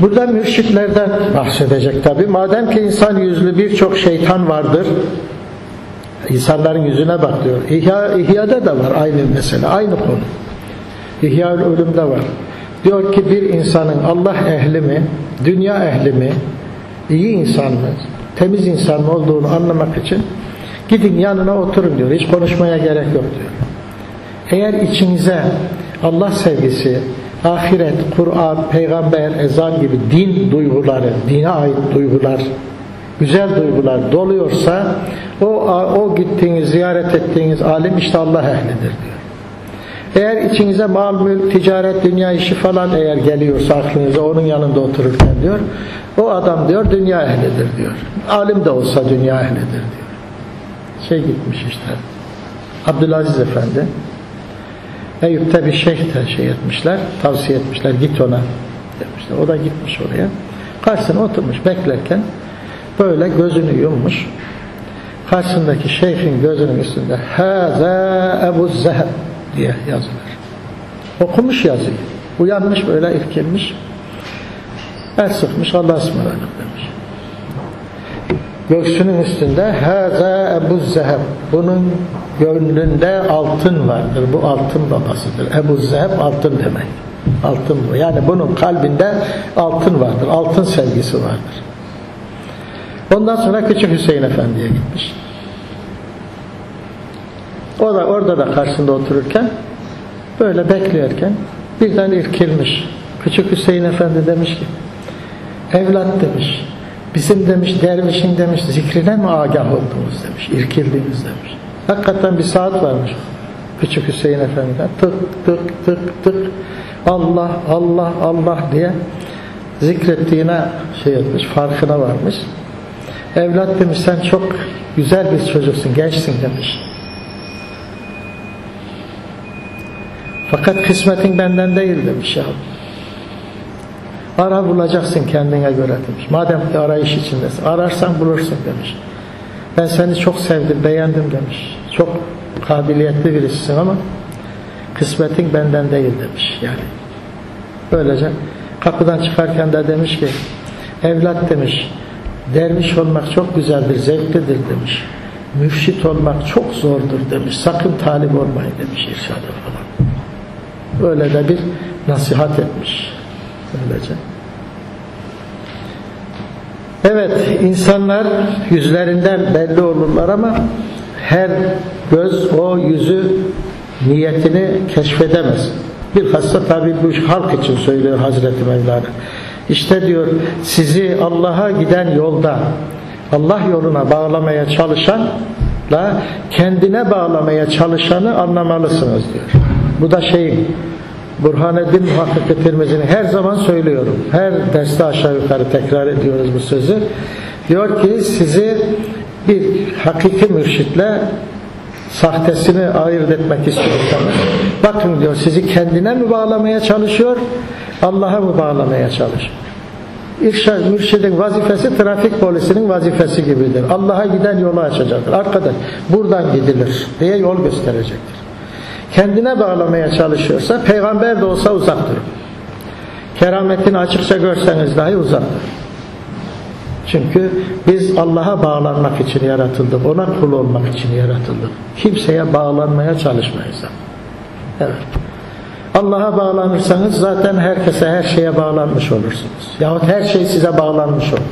Burada mürşitlerden bahsedecek tabi. Madem ki insan yüzlü birçok şeytan vardır, insanların yüzüne bak diyor. İhya, İhya'da da var aynı mesele, aynı konu. İhya ölümde var. Diyor ki bir insanın Allah ehli mi, dünya ehli mi, iyi insan mı, temiz insan mı olduğunu anlamak için gidin yanına oturun diyor. Hiç konuşmaya gerek yok diyor. Eğer içinize Allah sevgisi, ahiret, Kur'an, peygamber, ezan gibi din duyguları, dine ait duygular, güzel duygular doluyorsa o, o gittiğiniz, ziyaret ettiğiniz alim işte Allah ehlidir diyor. Eğer içinize mal, mülk, ticaret, dünya işi falan eğer geliyorsa aklınıza onun yanında otururken diyor, o adam diyor dünya ehlidir diyor. Alim de olsa dünya ehlidir diyor. Şey gitmiş işte, Abdülaziz Efendi, Eyüp'te bir şeyh de şey etmişler, tavsiye etmişler, git ona demişler. O da gitmiş oraya. Karşısına oturmuş beklerken böyle gözünü yummuş. Karşısındaki şeyhin gözünün üstünde Haza Ebu Zeheb diye yazılır. Okumuş yazıyı. Uyanmış böyle irkilmiş. El sıkmış Allah'a ısmarladık demiş. Göğsünün üstünde Haza Ebu Zeheb. Bunun gönlünde altın vardır. Bu altın babasıdır. Ebu Zeheb altın demek. Altın bu. Yani bunun kalbinde altın vardır. Altın sevgisi vardır. Ondan sonra Küçük Hüseyin Efendi'ye gitmiş. O da orada da karşısında otururken böyle beklerken birden irkilmiş. Küçük Hüseyin Efendi demiş ki evlat demiş bizim demiş dervişin demiş zikrine mi agah oldunuz demiş irkildiniz demiş. Hakikaten bir saat varmış Küçük Hüseyin Efendi'den tık tık tık tık Allah Allah Allah diye zikrettiğine şey etmiş farkına varmış. Evlat demiş sen çok güzel bir çocuksun gençsin demiş. Fakat kısmetin benden değil demiş ya. Ara bulacaksın kendine göre demiş. Madem ki arayış içindesin. Ararsan bulursun demiş. Ben seni çok sevdim, beğendim demiş. Çok kabiliyetli birisisin ama kısmetin benden değil demiş. Yani böylece kapıdan çıkarken de demiş ki evlat demiş derviş olmak çok güzeldir, zevklidir demiş. Mürşit olmak çok zordur demiş. Sakın talip olmayın demiş irşada falan. Böyle de bir nasihat etmiş. Böylece. Evet, insanlar yüzlerinden belli olurlar ama her göz o yüzü niyetini keşfedemez. Bilhassa tabi bu halk için söylüyor Hazreti Mevlana. İşte diyor sizi Allah'a giden yolda Allah yoluna bağlamaya çalışanla kendine bağlamaya çalışanı anlamalısınız diyor. Bu da şey Burhaneddin Muhakkak Tirmizi'nin her zaman söylüyorum. Her derste aşağı yukarı tekrar ediyoruz bu sözü. Diyor ki sizi bir hakiki mürşitle sahtesini ayırt etmek istiyorsanız bakın diyor sizi kendine mi bağlamaya çalışıyor Allah'a mı bağlamaya çalışıyor İrşad, mürşidin vazifesi trafik polisinin vazifesi gibidir. Allah'a giden yolu açacaktır. Arkadaş buradan gidilir diye yol gösterecektir. Kendine bağlamaya çalışıyorsa peygamber de olsa uzak durun. Kerametini açıkça görseniz dahi uzak durun. Çünkü biz Allah'a bağlanmak için yaratıldık. Ona kul olmak için yaratıldık. Kimseye bağlanmaya çalışmayız. Evet. Allah'a bağlanırsanız zaten herkese her şeye bağlanmış olursunuz. Yahut her şey size bağlanmış olur.